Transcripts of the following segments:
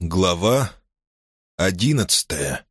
Глава одиннадцатая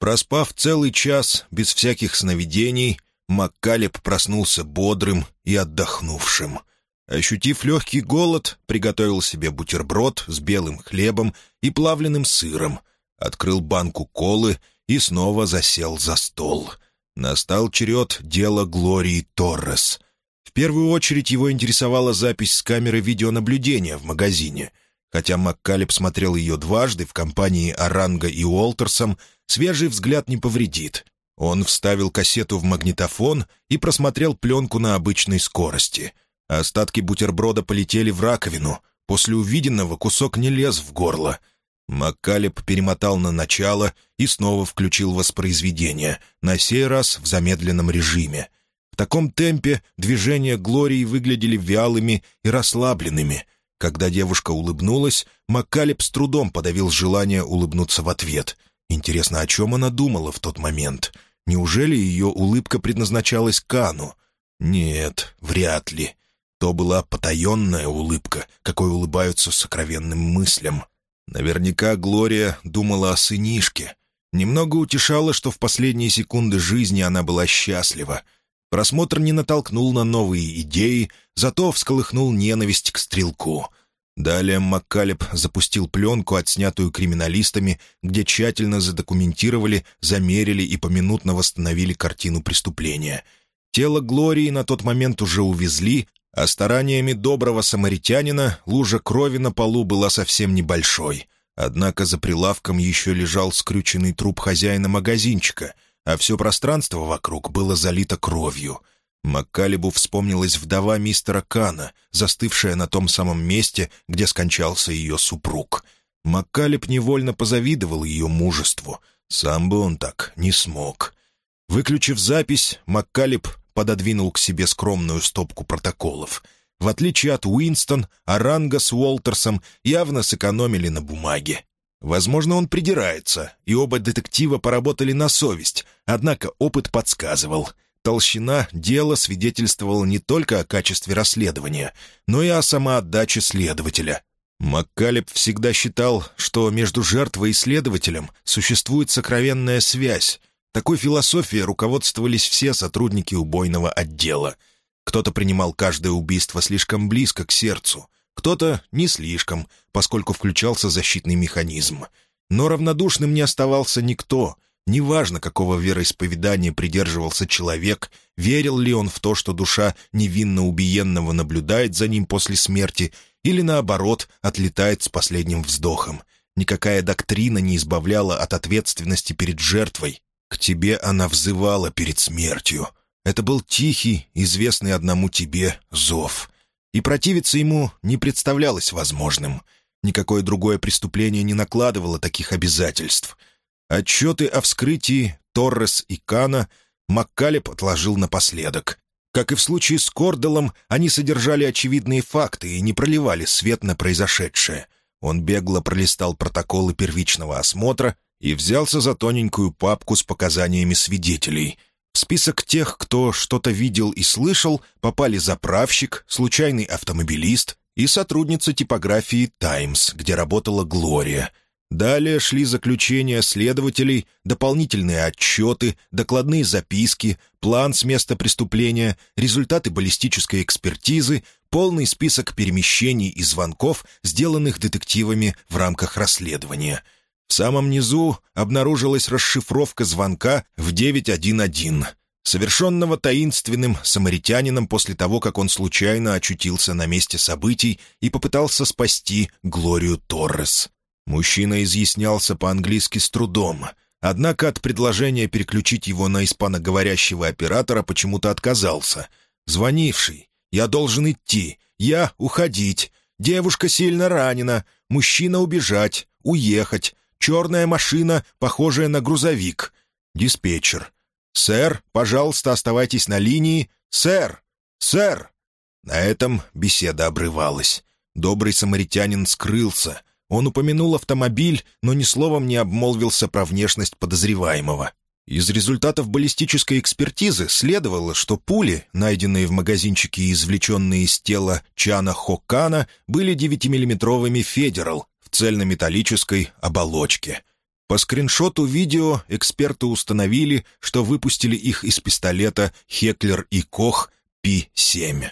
Проспав целый час без всяких сновидений, Маккалеб проснулся бодрым и отдохнувшим. Ощутив легкий голод, приготовил себе бутерброд с белым хлебом и плавленным сыром, открыл банку колы и снова засел за стол. Настал черед дела Глории Торрес. В первую очередь его интересовала запись с камеры видеонаблюдения в магазине — Хотя Маккалеб смотрел ее дважды в компании Оранга и Уолтерсом, свежий взгляд не повредит. Он вставил кассету в магнитофон и просмотрел пленку на обычной скорости. Остатки бутерброда полетели в раковину. После увиденного кусок не лез в горло. Маккалеб перемотал на начало и снова включил воспроизведение, на сей раз в замедленном режиме. В таком темпе движения Глории выглядели вялыми и расслабленными — когда девушка улыбнулась, Маккалеб с трудом подавил желание улыбнуться в ответ. Интересно, о чем она думала в тот момент? Неужели ее улыбка предназначалась Кану? Нет, вряд ли. То была потаенная улыбка, какой улыбаются сокровенным мыслям. Наверняка Глория думала о сынишке. Немного утешало, что в последние секунды жизни она была счастлива. Просмотр не натолкнул на новые идеи, зато всколыхнул ненависть к стрелку. Далее Маккалеб запустил пленку, отснятую криминалистами, где тщательно задокументировали, замерили и поминутно восстановили картину преступления. Тело Глории на тот момент уже увезли, а стараниями доброго самаритянина лужа крови на полу была совсем небольшой. Однако за прилавком еще лежал скрюченный труп хозяина магазинчика — а все пространство вокруг было залито кровью. Маккалебу вспомнилась вдова мистера Кана, застывшая на том самом месте, где скончался ее супруг. Маккалеб невольно позавидовал ее мужеству. Сам бы он так не смог. Выключив запись, Маккалеб пододвинул к себе скромную стопку протоколов. В отличие от Уинстон, Аранга с Уолтерсом явно сэкономили на бумаге. Возможно, он придирается, и оба детектива поработали на совесть, однако опыт подсказывал. Толщина дела свидетельствовала не только о качестве расследования, но и о самоотдаче следователя. Маккалеб всегда считал, что между жертвой и следователем существует сокровенная связь. Такой философией руководствовались все сотрудники убойного отдела. Кто-то принимал каждое убийство слишком близко к сердцу — кто-то не слишком, поскольку включался защитный механизм. Но равнодушным не оставался никто. Неважно, какого вероисповедания придерживался человек, верил ли он в то, что душа невинно убиенного наблюдает за ним после смерти, или, наоборот, отлетает с последним вздохом. Никакая доктрина не избавляла от ответственности перед жертвой. К тебе она взывала перед смертью. Это был тихий, известный одному тебе, зов и противиться ему не представлялось возможным. Никакое другое преступление не накладывало таких обязательств. Отчеты о вскрытии Торрес и Кана Маккалеб отложил напоследок. Как и в случае с Корделом, они содержали очевидные факты и не проливали свет на произошедшее. Он бегло пролистал протоколы первичного осмотра и взялся за тоненькую папку с показаниями свидетелей — в список тех, кто что-то видел и слышал, попали заправщик, случайный автомобилист и сотрудница типографии «Таймс», где работала Глория. Далее шли заключения следователей, дополнительные отчеты, докладные записки, план с места преступления, результаты баллистической экспертизы, полный список перемещений и звонков, сделанных детективами в рамках расследования — в самом низу обнаружилась расшифровка звонка в 911, совершенного таинственным самаритянином после того, как он случайно очутился на месте событий и попытался спасти Глорию Торрес. Мужчина изъяснялся по-английски с трудом, однако от предложения переключить его на испаноговорящего оператора почему-то отказался. «Звонивший. Я должен идти. Я уходить. Девушка сильно ранена. Мужчина убежать. Уехать. Черная машина, похожая на грузовик. Диспетчер. «Сэр, пожалуйста, оставайтесь на линии. Сэр! Сэр!» На этом беседа обрывалась. Добрый самаритянин скрылся. Он упомянул автомобиль, но ни словом не обмолвился про внешность подозреваемого. Из результатов баллистической экспертизы следовало, что пули, найденные в магазинчике и извлеченные из тела Чана Хокана, были 9-миллиметровыми «Федерал», цельнометаллической оболочке. По скриншоту видео эксперты установили, что выпустили их из пистолета «Хеклер и Кох Пи-7».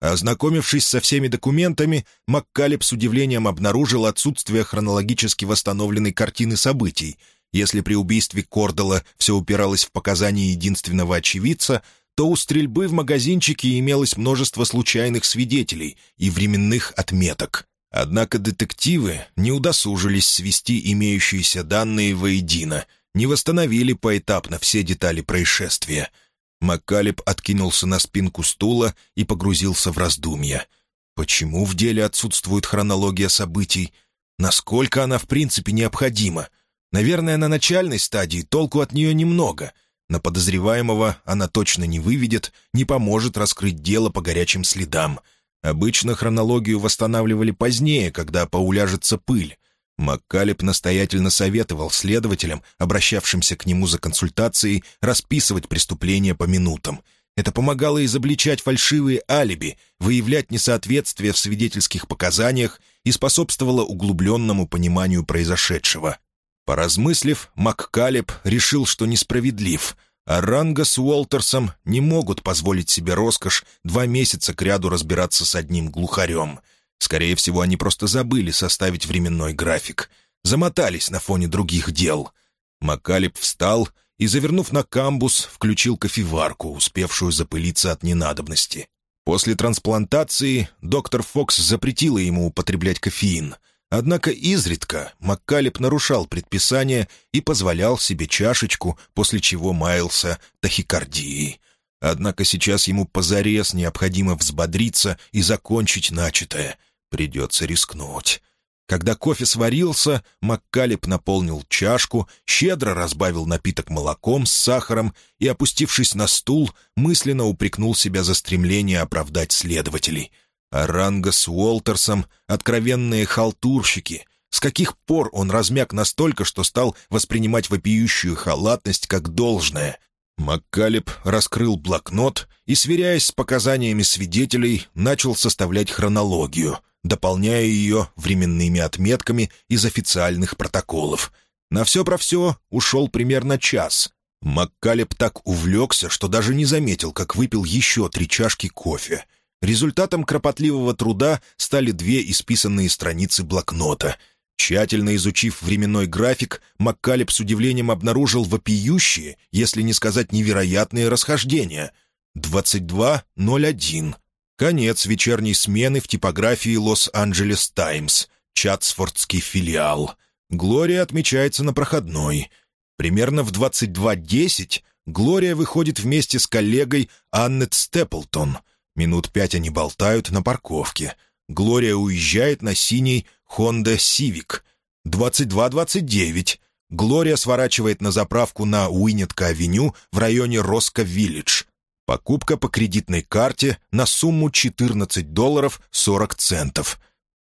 Ознакомившись со всеми документами, Маккалеб с удивлением обнаружил отсутствие хронологически восстановленной картины событий. Если при убийстве Кордала все упиралось в показания единственного очевидца, то у стрельбы в магазинчике имелось множество случайных свидетелей и временных отметок. Однако детективы не удосужились свести имеющиеся данные воедино, не восстановили поэтапно все детали происшествия — Маккалеб откинулся на спинку стула и погрузился в раздумья. Почему в деле отсутствует хронология событий? Насколько она в принципе необходима? Наверное, на начальной стадии толку от нее немного. На подозреваемого она точно не выведет, не поможет раскрыть дело по горячим следам. Обычно хронологию восстанавливали позднее, когда поуляжется пыль. Маккалеб настоятельно советовал следователям, обращавшимся к нему за консультацией, расписывать преступления по минутам. Это помогало изобличать фальшивые алиби, выявлять несоответствия в свидетельских показаниях и способствовало углубленному пониманию произошедшего. Поразмыслив, Маккалеб решил, что несправедлив, а Ранга с Уолтерсом не могут позволить себе роскошь два месяца кряду разбираться с одним глухарем — Скорее всего, они просто забыли составить временной график. Замотались на фоне других дел. Макалеб встал и, завернув на камбус, включил кофеварку, успевшую запылиться от ненадобности. После трансплантации доктор Фокс запретила ему употреблять кофеин. Однако изредка Маккалеб нарушал предписание и позволял себе чашечку, после чего маялся тахикардией. Однако сейчас ему позарез необходимо взбодриться и закончить начатое. Придется рискнуть. Когда кофе сварился, Маккалеб наполнил чашку, щедро разбавил напиток молоком с сахаром и, опустившись на стул, мысленно упрекнул себя за стремление оправдать следователей. Аранга с Уолтерсом — откровенные халтурщики. С каких пор он размяк настолько, что стал воспринимать вопиющую халатность как должное? Маккалеб раскрыл блокнот и, сверяясь с показаниями свидетелей, начал составлять хронологию — дополняя ее временными отметками из официальных протоколов. На все про все ушел примерно час. Маккалеб так увлекся, что даже не заметил, как выпил еще три чашки кофе. Результатом кропотливого труда стали две исписанные страницы блокнота. Тщательно изучив временной график, Маккалеб с удивлением обнаружил вопиющие, если не сказать невероятные расхождения. 22.01 Конец вечерней смены в типографии «Лос-Анджелес Таймс», Чатсфордский филиал. Глория отмечается на проходной. Примерно в 22.10 Глория выходит вместе с коллегой Аннет Степлтон. Минут пять они болтают на парковке. Глория уезжает на синий Honda Civic. 22.29. Глория сворачивает на заправку на Уинетка-авеню в районе Роско-Виллидж. Покупка по кредитной карте на сумму 14 долларов 40 центов.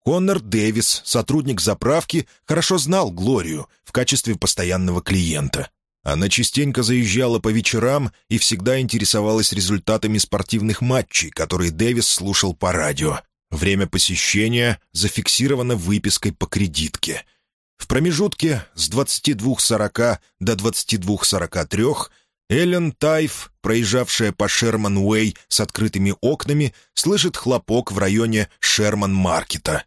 Коннор Дэвис, сотрудник заправки, хорошо знал Глорию в качестве постоянного клиента. Она частенько заезжала по вечерам и всегда интересовалась результатами спортивных матчей, которые Дэвис слушал по радио. Время посещения зафиксировано выпиской по кредитке. В промежутке с 22.40 до 22.43 Эллен Тайф, проезжавшая по Шерман-Уэй с открытыми окнами, слышит хлопок в районе Шерман-Маркета.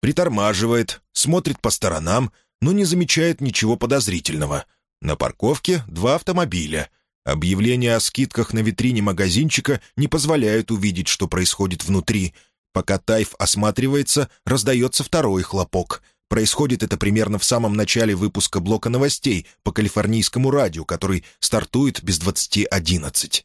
Притормаживает, смотрит по сторонам, но не замечает ничего подозрительного. На парковке два автомобиля. Объявления о скидках на витрине магазинчика не позволяют увидеть, что происходит внутри. Пока Тайф осматривается, раздается второй хлопок. Происходит это примерно в самом начале выпуска блока новостей по калифорнийскому радио, который стартует без 20.11.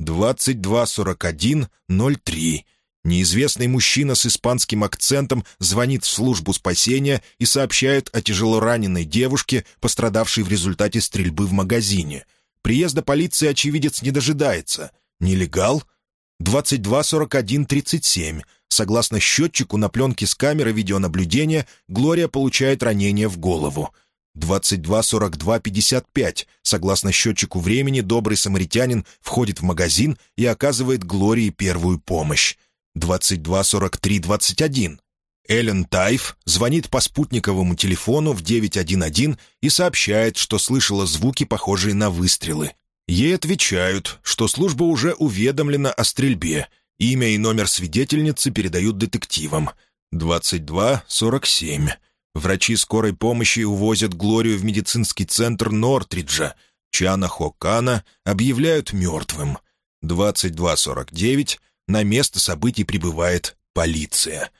22.41.03. Неизвестный мужчина с испанским акцентом звонит в службу спасения и сообщает о тяжелораненой девушке, пострадавшей в результате стрельбы в магазине. Приезда полиции очевидец не дожидается. Нелегал? 22.41.37. Согласно счетчику на пленке с камеры видеонаблюдения, Глория получает ранение в голову. 22.42.55. Согласно счетчику времени, добрый самаритянин входит в магазин и оказывает Глории первую помощь. 22.43.21. Эллен Тайф звонит по спутниковому телефону в 911 и сообщает, что слышала звуки, похожие на выстрелы. Ей отвечают, что служба уже уведомлена о стрельбе. Имя и номер свидетельницы передают детективам. 2247. Врачи скорой помощи увозят Глорию в медицинский центр Нортриджа. Чана Хокана объявляют мертвым. 22.49 на место событий прибывает полиция.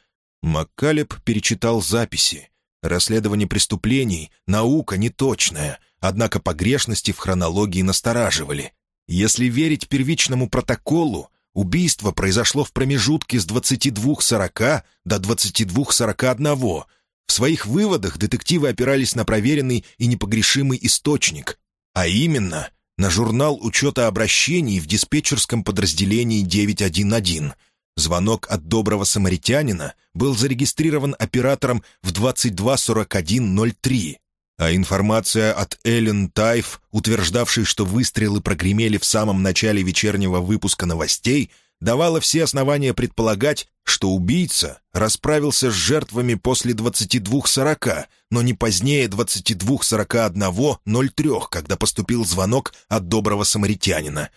Маккалеб перечитал записи. Расследование преступлений — наука неточная, однако погрешности в хронологии настораживали. Если верить первичному протоколу, убийство произошло в промежутке с 22.40 до 22.41. В своих выводах детективы опирались на проверенный и непогрешимый источник, а именно на журнал учета обращений в диспетчерском подразделении 911. Звонок от доброго самаритянина был зарегистрирован оператором в 22.41.03, а информация от Эллен Тайф, утверждавшей, что выстрелы прогремели в самом начале вечернего выпуска новостей — давало все основания предполагать, что убийца расправился с жертвами после 22.40, но не позднее 22.41.03, когда поступил звонок от доброго самаритянина.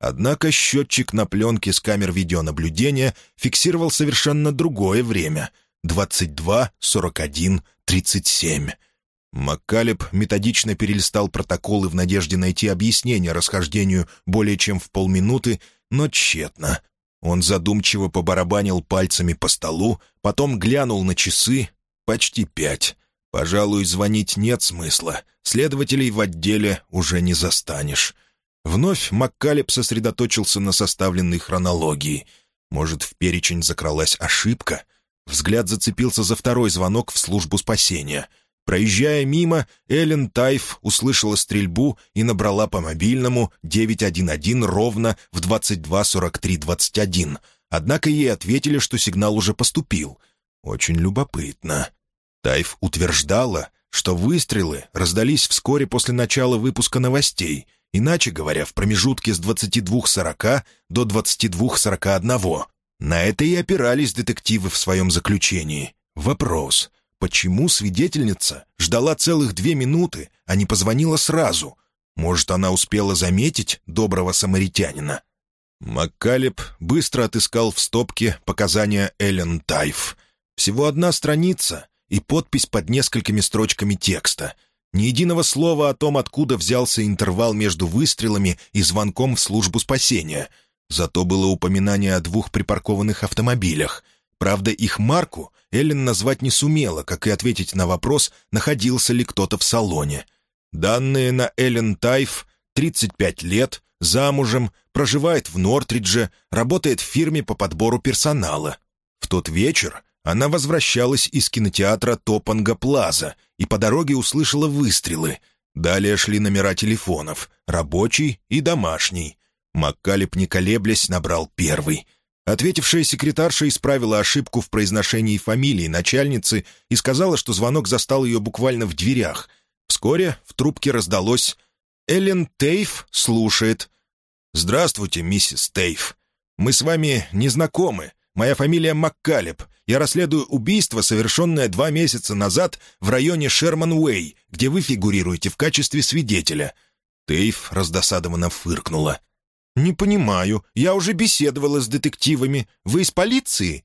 Однако счетчик на пленке с камер видеонаблюдения фиксировал совершенно другое время — 22.41.37. Маккалеб методично перелистал протоколы в надежде найти объяснение расхождению более чем в полминуты, но тщетно. Он задумчиво побарабанил пальцами по столу, потом глянул на часы. Почти пять. Пожалуй, звонить нет смысла. Следователей в отделе уже не застанешь. Вновь Маккалеб сосредоточился на составленной хронологии. Может, в перечень закралась ошибка? Взгляд зацепился за второй звонок в службу спасения — Проезжая мимо, Эллен Тайф услышала стрельбу и набрала по мобильному 911 ровно в 22.43.21. Однако ей ответили, что сигнал уже поступил. Очень любопытно. Тайф утверждала, что выстрелы раздались вскоре после начала выпуска новостей, иначе говоря, в промежутке с 22.40 до 22.41. На это и опирались детективы в своем заключении. Вопрос — Почему свидетельница ждала целых две минуты, а не позвонила сразу? Может, она успела заметить доброго самаритянина? Маккалеб быстро отыскал в стопке показания Эллен Тайф. Всего одна страница и подпись под несколькими строчками текста. Ни единого слова о том, откуда взялся интервал между выстрелами и звонком в службу спасения. Зато было упоминание о двух припаркованных автомобилях. Правда, их марку Эллен назвать не сумела, как и ответить на вопрос, находился ли кто-то в салоне. Данные на Эллен Тайф, 35 лет, замужем, проживает в Нортридже, работает в фирме по подбору персонала. В тот вечер она возвращалась из кинотеатра Топанга Плаза и по дороге услышала выстрелы. Далее шли номера телефонов, рабочий и домашний. Маккалеб, не колеблясь, набрал первый. Ответившая секретарша исправила ошибку в произношении фамилии начальницы и сказала, что звонок застал ее буквально в дверях. Вскоре в трубке раздалось «Эллен Тейф слушает». «Здравствуйте, миссис Тейф. Мы с вами не знакомы. Моя фамилия Маккалеб. Я расследую убийство, совершенное два месяца назад в районе Шерман-Уэй, где вы фигурируете в качестве свидетеля». Тейф раздосадованно фыркнула. «Не понимаю. Я уже беседовала с детективами. Вы из полиции?»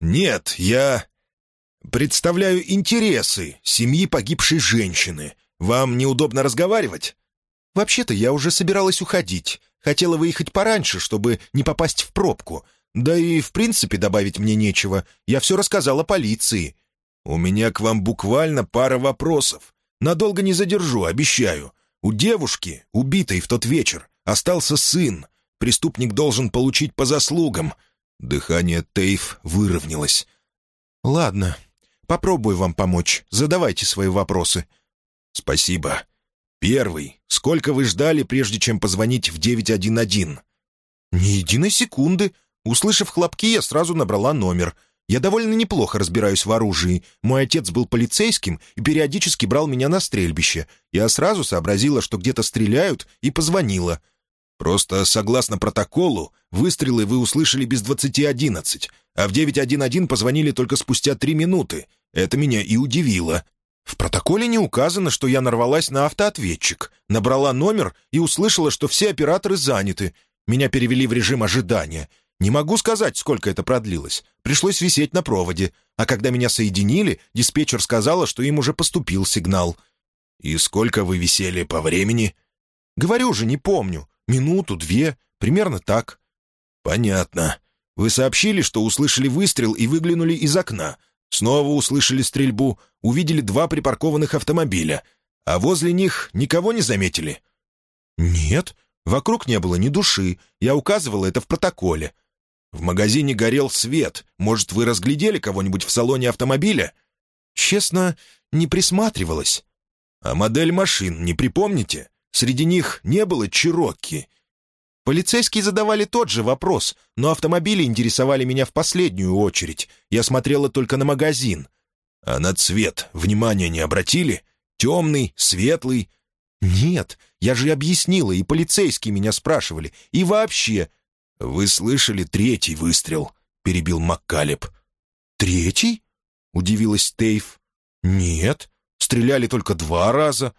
«Нет, я представляю интересы семьи погибшей женщины. Вам неудобно разговаривать?» «Вообще-то я уже собиралась уходить. Хотела выехать пораньше, чтобы не попасть в пробку. Да и, в принципе, добавить мне нечего. Я все рассказала полиции». «У меня к вам буквально пара вопросов. Надолго не задержу, обещаю. У девушки, убитой в тот вечер, Остался сын. Преступник должен получить по заслугам. Дыхание Тейф выровнялось. «Ладно, попробую вам помочь. Задавайте свои вопросы». «Спасибо. Первый. Сколько вы ждали, прежде чем позвонить в 911?» «Ни единой секунды. Услышав хлопки, я сразу набрала номер. Я довольно неплохо разбираюсь в оружии. Мой отец был полицейским и периодически брал меня на стрельбище. Я сразу сообразила, что где-то стреляют, и позвонила. Просто, согласно протоколу, выстрелы вы услышали без двадцати одиннадцать, а в 911 позвонили только спустя три минуты. Это меня и удивило. В протоколе не указано, что я нарвалась на автоответчик, набрала номер и услышала, что все операторы заняты. Меня перевели в режим ожидания. Не могу сказать, сколько это продлилось. Пришлось висеть на проводе. А когда меня соединили, диспетчер сказала, что им уже поступил сигнал. «И сколько вы висели по времени?» «Говорю же, не помню. Минуту, две, примерно так». «Понятно. Вы сообщили, что услышали выстрел и выглянули из окна. Снова услышали стрельбу, увидели два припаркованных автомобиля. А возле них никого не заметили?» «Нет, вокруг не было ни души. Я указывала это в протоколе». «В магазине горел свет. Может, вы разглядели кого-нибудь в салоне автомобиля?» «Честно, не присматривалась». «А модель машин не припомните? Среди них не было Чирокки. Полицейские задавали тот же вопрос, но автомобили интересовали меня в последнюю очередь. Я смотрела только на магазин. А на цвет внимания не обратили? Темный, светлый? Нет, я же объяснила, и полицейские меня спрашивали. И вообще... «Вы слышали третий выстрел?» — перебил Маккалеб. «Третий?» — удивилась Тейф. «Нет, стреляли только два раза».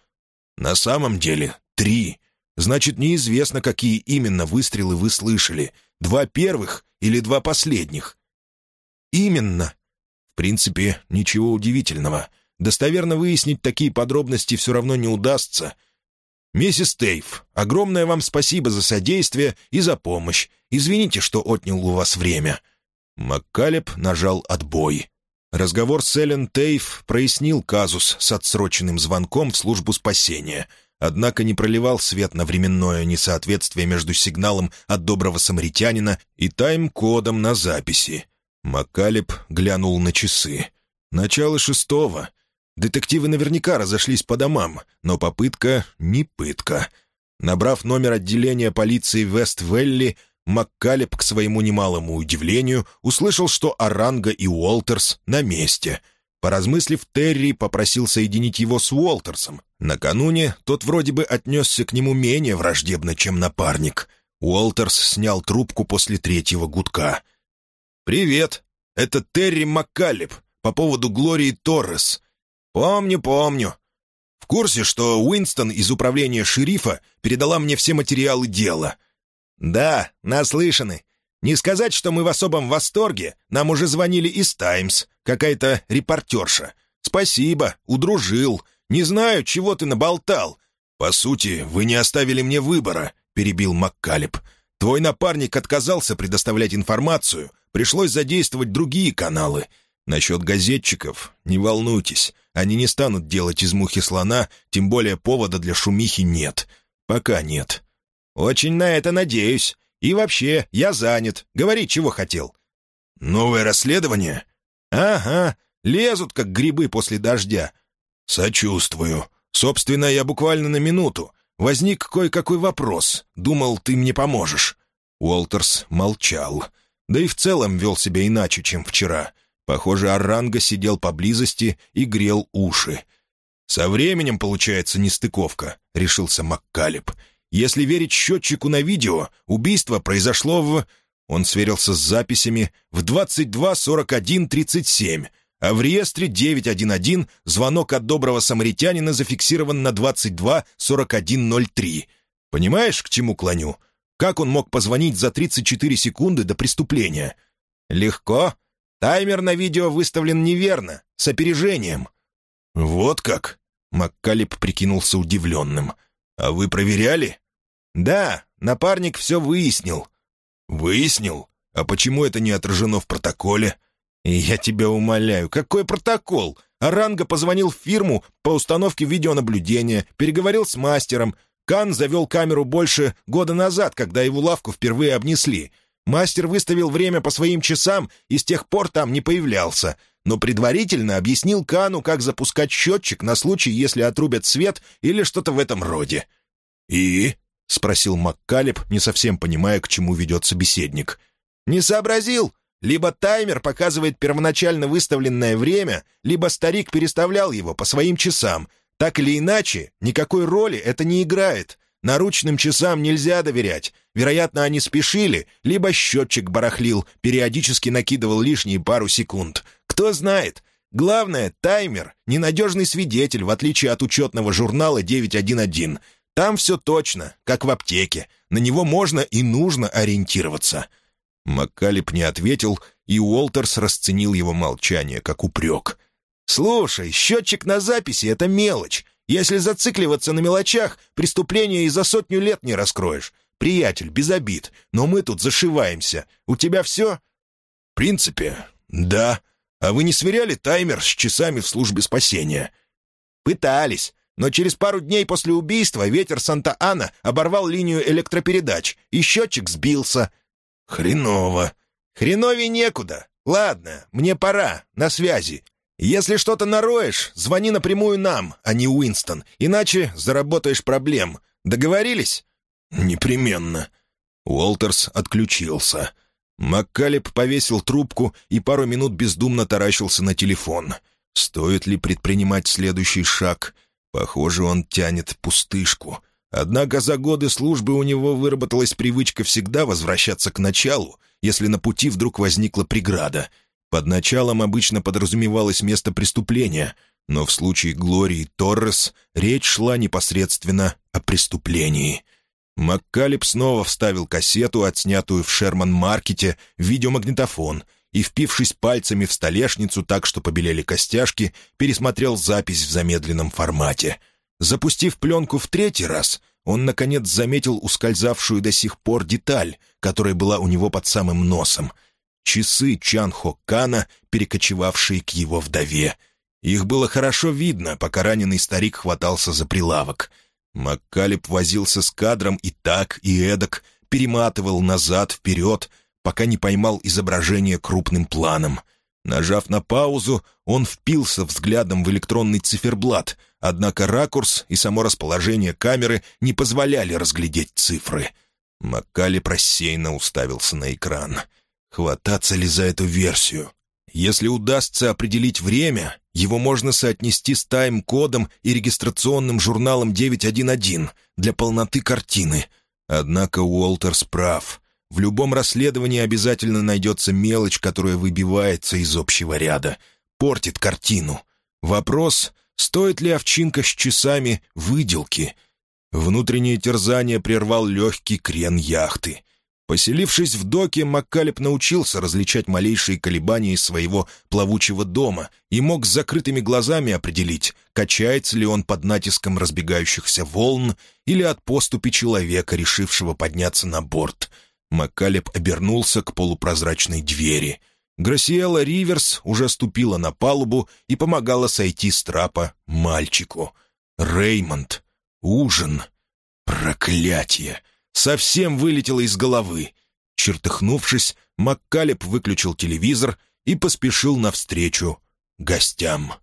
«На самом деле три. Значит, неизвестно, какие именно выстрелы вы слышали. Два первых или два последних?» «Именно». «В принципе, ничего удивительного. Достоверно выяснить такие подробности все равно не удастся. «Миссис Тейф, огромное вам спасибо за содействие и за помощь. Извините, что отнял у вас время». Маккалеб нажал «Отбой». Разговор с Эллен Тейф прояснил казус с отсроченным звонком в службу спасения — однако не проливал свет на временное несоответствие между сигналом от доброго самаритянина и тайм-кодом на записи. Макалеб глянул на часы. «Начало шестого. Детективы наверняка разошлись по домам, но попытка — не пытка». Набрав номер отделения полиции Вест-Велли, Маккалеб, к своему немалому удивлению, услышал, что Оранга и Уолтерс на месте — Поразмыслив, Терри попросил соединить его с Уолтерсом. Накануне тот вроде бы отнесся к нему менее враждебно, чем напарник. Уолтерс снял трубку после третьего гудка. «Привет, это Терри Маккалеб по поводу Глории Торрес. Помню, помню. В курсе, что Уинстон из управления шерифа передала мне все материалы дела?» «Да, наслышаны. Не сказать, что мы в особом восторге. Нам уже звонили из «Таймс». Какая-то репортерша. Спасибо, удружил. Не знаю, чего ты наболтал. По сути, вы не оставили мне выбора, перебил Маккалеб. Твой напарник отказался предоставлять информацию. Пришлось задействовать другие каналы. Насчет газетчиков не волнуйтесь. Они не станут делать из мухи слона, тем более повода для шумихи нет. Пока нет. Очень на это надеюсь. И вообще, я занят. Говори, чего хотел. «Новое расследование?» «Ага, лезут, как грибы после дождя». «Сочувствую. Собственно, я буквально на минуту. Возник кое-какой вопрос. Думал, ты мне поможешь». Уолтерс молчал. Да и в целом вел себя иначе, чем вчера. Похоже, Оранга сидел поблизости и грел уши. «Со временем получается нестыковка», — решился Маккалеб. «Если верить счетчику на видео, убийство произошло в...» Он сверился с записями в 22.41.37, а в реестре 911 звонок от доброго самаритянина зафиксирован на 22.41.03. Понимаешь, к чему клоню? Как он мог позвонить за 34 секунды до преступления? Легко. Таймер на видео выставлен неверно, с опережением. Вот как? Маккалеб прикинулся удивленным. А вы проверяли? Да, напарник все выяснил. «Выяснил? А почему это не отражено в протоколе?» «Я тебя умоляю, какой протокол? Аранга позвонил в фирму по установке видеонаблюдения, переговорил с мастером. Кан завел камеру больше года назад, когда его лавку впервые обнесли. Мастер выставил время по своим часам и с тех пор там не появлялся. Но предварительно объяснил Кану, как запускать счетчик на случай, если отрубят свет или что-то в этом роде». «И?» — спросил Маккалеб, не совсем понимая, к чему ведет собеседник. «Не сообразил? Либо таймер показывает первоначально выставленное время, либо старик переставлял его по своим часам. Так или иначе, никакой роли это не играет. Наручным часам нельзя доверять. Вероятно, они спешили, либо счетчик барахлил, периодически накидывал лишние пару секунд. Кто знает. Главное, таймер — ненадежный свидетель, в отличие от учетного журнала 911. Там все точно, как в аптеке. На него можно и нужно ориентироваться». Маккалеб не ответил, и Уолтерс расценил его молчание как упрек. «Слушай, счетчик на записи — это мелочь. Если зацикливаться на мелочах, преступление и за сотню лет не раскроешь. Приятель, без обид, но мы тут зашиваемся. У тебя все?» «В принципе, да. А вы не сверяли таймер с часами в службе спасения?» «Пытались. Но через пару дней после убийства ветер Санта-Ана оборвал линию электропередач, и счетчик сбился». «Хреново». «Хреновей некуда. Ладно, мне пора, на связи. Если что-то нароешь, звони напрямую нам, а не Уинстон, иначе заработаешь проблем. Договорились?» «Непременно». Уолтерс отключился. Маккалеб повесил трубку и пару минут бездумно таращился на телефон. Стоит ли предпринимать следующий шаг? Похоже, он тянет пустышку. Однако за годы службы у него выработалась привычка всегда возвращаться к началу, если на пути вдруг возникла преграда. Под началом обычно подразумевалось место преступления, но в случае Глории Торрес речь шла непосредственно о преступлении. Маккалеб снова вставил кассету, отснятую в Шерман-маркете, в видеомагнитофон и, впившись пальцами в столешницу так, что побелели костяшки, пересмотрел запись в замедленном формате. Запустив пленку в третий раз, он, наконец, заметил ускользавшую до сих пор деталь, которая была у него под самым носом. Часы Чан Хо Кана, перекочевавшие к его вдове. Их было хорошо видно, пока раненый старик хватался за прилавок. Маккалеб возился с кадром и так, и эдак, перематывал назад-вперед, пока не поймал изображение крупным планом. Нажав на паузу, он впился взглядом в электронный циферблат, однако ракурс и само расположение камеры не позволяли разглядеть цифры. Маккали рассеянно уставился на экран. Хвататься ли за эту версию? Если удастся определить время, его можно соотнести с тайм-кодом и регистрационным журналом 911 для полноты картины. Однако Уолтерс прав. В любом расследовании обязательно найдется мелочь, которая выбивается из общего ряда, портит картину. Вопрос Стоит ли овчинка с часами выделки? Внутреннее терзание прервал легкий крен яхты. Поселившись в доке, Маккалеб научился различать малейшие колебания своего плавучего дома и мог с закрытыми глазами определить, качается ли он под натиском разбегающихся волн или от поступи человека, решившего подняться на борт. Маккалеб обернулся к полупрозрачной двери — Грасиэла Риверс уже ступила на палубу и помогала сойти с трапа мальчику. Реймонд. Ужин. Проклятие! Совсем вылетело из головы. Чертыхнувшись, Маккалеб выключил телевизор и поспешил навстречу гостям.